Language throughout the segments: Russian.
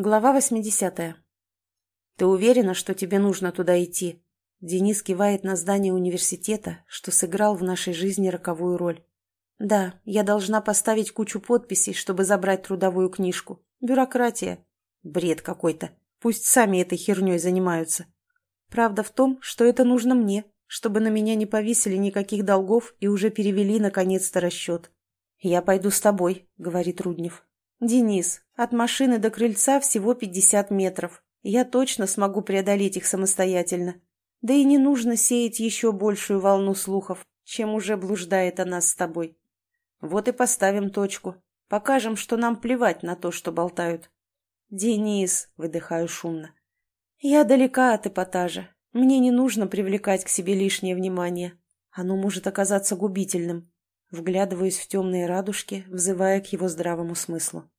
Глава 80. «Ты уверена, что тебе нужно туда идти?» Денис кивает на здание университета, что сыграл в нашей жизни роковую роль. «Да, я должна поставить кучу подписей, чтобы забрать трудовую книжку. Бюрократия. Бред какой-то. Пусть сами этой херней занимаются. Правда в том, что это нужно мне, чтобы на меня не повесили никаких долгов и уже перевели наконец-то расчет. «Я пойду с тобой», — говорит Руднев. «Денис, от машины до крыльца всего 50 метров. Я точно смогу преодолеть их самостоятельно. Да и не нужно сеять еще большую волну слухов, чем уже блуждает о нас с тобой. Вот и поставим точку. Покажем, что нам плевать на то, что болтают». «Денис», — выдыхаю шумно, — «я далека от эпатажа. Мне не нужно привлекать к себе лишнее внимание. Оно может оказаться губительным. Вглядываюсь в темные радужки, взывая к его здравому смыслу.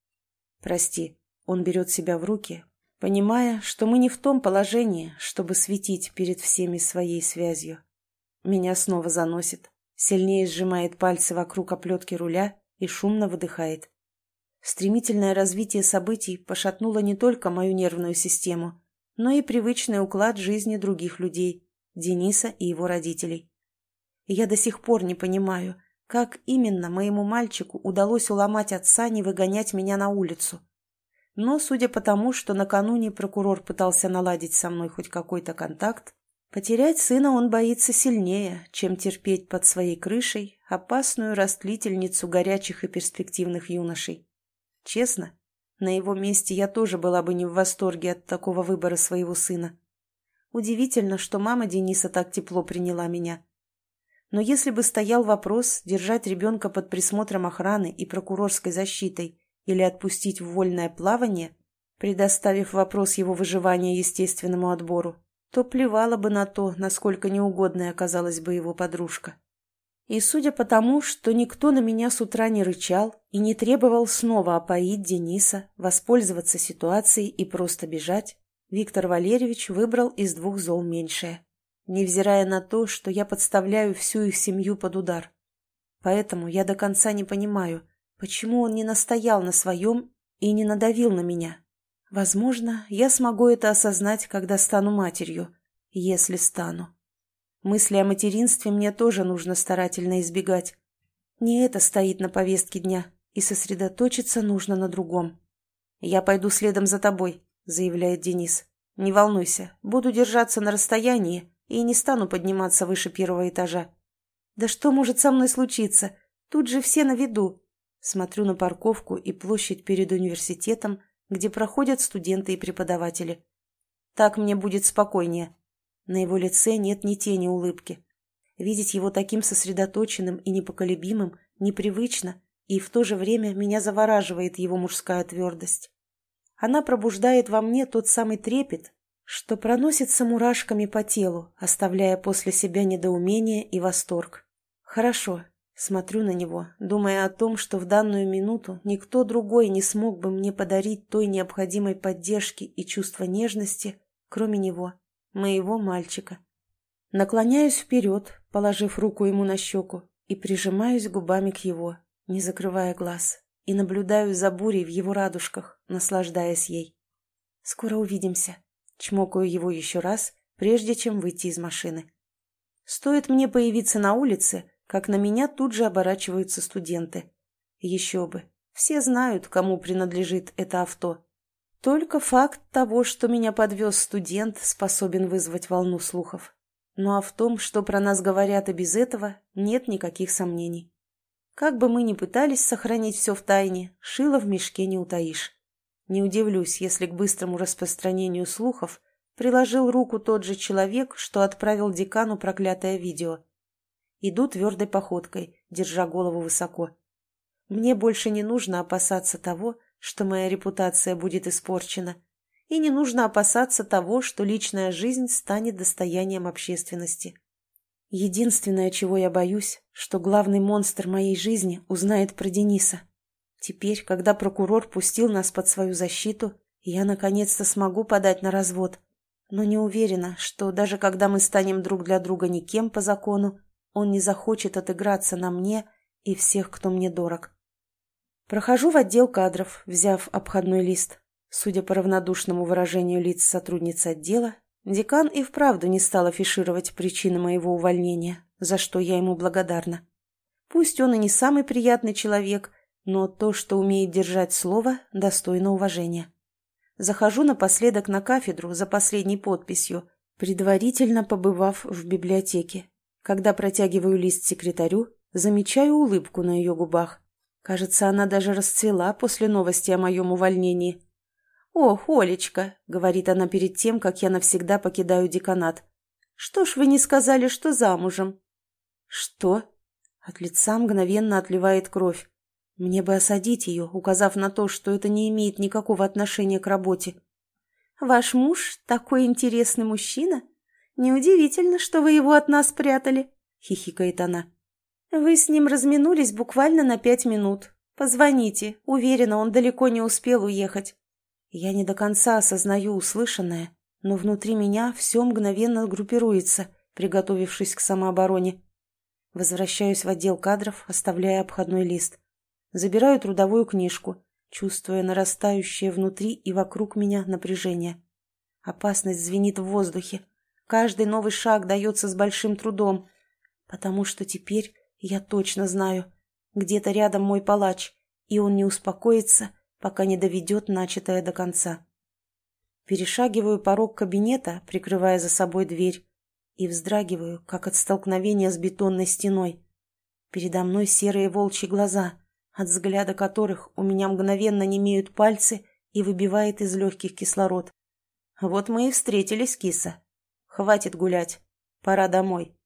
«Прости». Он берет себя в руки, понимая, что мы не в том положении, чтобы светить перед всеми своей связью. Меня снова заносит, сильнее сжимает пальцы вокруг оплетки руля и шумно выдыхает. Стремительное развитие событий пошатнуло не только мою нервную систему, но и привычный уклад жизни других людей, Дениса и его родителей. я до сих пор не понимаю, как именно моему мальчику удалось уломать отца не выгонять меня на улицу? Но, судя по тому, что накануне прокурор пытался наладить со мной хоть какой-то контакт, потерять сына он боится сильнее, чем терпеть под своей крышей опасную растлительницу горячих и перспективных юношей. Честно, на его месте я тоже была бы не в восторге от такого выбора своего сына. Удивительно, что мама Дениса так тепло приняла меня. Но если бы стоял вопрос держать ребенка под присмотром охраны и прокурорской защитой или отпустить в вольное плавание, предоставив вопрос его выживания естественному отбору, то плевала бы на то, насколько неугодной оказалась бы его подружка. И судя по тому, что никто на меня с утра не рычал и не требовал снова опоить Дениса, воспользоваться ситуацией и просто бежать, Виктор Валерьевич выбрал из двух зол меньшее невзирая на то, что я подставляю всю их семью под удар. Поэтому я до конца не понимаю, почему он не настоял на своем и не надавил на меня. Возможно, я смогу это осознать, когда стану матерью, если стану. Мысли о материнстве мне тоже нужно старательно избегать. Не это стоит на повестке дня, и сосредоточиться нужно на другом. «Я пойду следом за тобой», — заявляет Денис. «Не волнуйся, буду держаться на расстоянии, и не стану подниматься выше первого этажа. Да что может со мной случиться? Тут же все на виду. Смотрю на парковку и площадь перед университетом, где проходят студенты и преподаватели. Так мне будет спокойнее. На его лице нет ни тени улыбки. Видеть его таким сосредоточенным и непоколебимым непривычно, и в то же время меня завораживает его мужская твердость. Она пробуждает во мне тот самый трепет, что проносится мурашками по телу, оставляя после себя недоумение и восторг. Хорошо, смотрю на него, думая о том, что в данную минуту никто другой не смог бы мне подарить той необходимой поддержки и чувства нежности, кроме него, моего мальчика. Наклоняюсь вперед, положив руку ему на щеку, и прижимаюсь губами к его, не закрывая глаз, и наблюдаю за бурей в его радужках, наслаждаясь ей. Скоро увидимся. Чмокаю его еще раз, прежде чем выйти из машины. Стоит мне появиться на улице, как на меня тут же оборачиваются студенты. Еще бы. Все знают, кому принадлежит это авто. Только факт того, что меня подвез студент, способен вызвать волну слухов. Ну а в том, что про нас говорят и без этого, нет никаких сомнений. Как бы мы ни пытались сохранить все в тайне, шило в мешке не утаишь. Не удивлюсь, если к быстрому распространению слухов приложил руку тот же человек, что отправил декану проклятое видео. Иду твердой походкой, держа голову высоко. Мне больше не нужно опасаться того, что моя репутация будет испорчена, и не нужно опасаться того, что личная жизнь станет достоянием общественности. Единственное, чего я боюсь, что главный монстр моей жизни узнает про Дениса. Теперь, когда прокурор пустил нас под свою защиту, я наконец-то смогу подать на развод. Но не уверена, что даже когда мы станем друг для друга никем по закону, он не захочет отыграться на мне и всех, кто мне дорог. Прохожу в отдел кадров, взяв обходной лист. Судя по равнодушному выражению лиц сотрудницы отдела, декан и вправду не стал афишировать причины моего увольнения, за что я ему благодарна. Пусть он и не самый приятный человек, но то, что умеет держать слово, достойно уважения. Захожу напоследок на кафедру за последней подписью, предварительно побывав в библиотеке. Когда протягиваю лист секретарю, замечаю улыбку на ее губах. Кажется, она даже расцвела после новости о моем увольнении. «Ох, Олечка», — говорит она перед тем, как я навсегда покидаю деканат. «Что ж вы не сказали, что замужем?» «Что?» От лица мгновенно отливает кровь. Мне бы осадить ее, указав на то, что это не имеет никакого отношения к работе. «Ваш муж такой интересный мужчина? Неудивительно, что вы его от нас прятали», — хихикает она. «Вы с ним разминулись буквально на пять минут. Позвоните, уверена, он далеко не успел уехать». Я не до конца осознаю услышанное, но внутри меня все мгновенно группируется, приготовившись к самообороне. Возвращаюсь в отдел кадров, оставляя обходной лист. Забираю трудовую книжку, чувствуя нарастающее внутри и вокруг меня напряжение. Опасность звенит в воздухе. Каждый новый шаг дается с большим трудом, потому что теперь я точно знаю, где-то рядом мой палач, и он не успокоится, пока не доведет начатое до конца. Перешагиваю порог кабинета, прикрывая за собой дверь, и вздрагиваю, как от столкновения с бетонной стеной. Передо мной серые волчьи глаза, от взгляда которых у меня мгновенно немеют пальцы и выбивает из легких кислород. Вот мы и встретились, киса. Хватит гулять. Пора домой.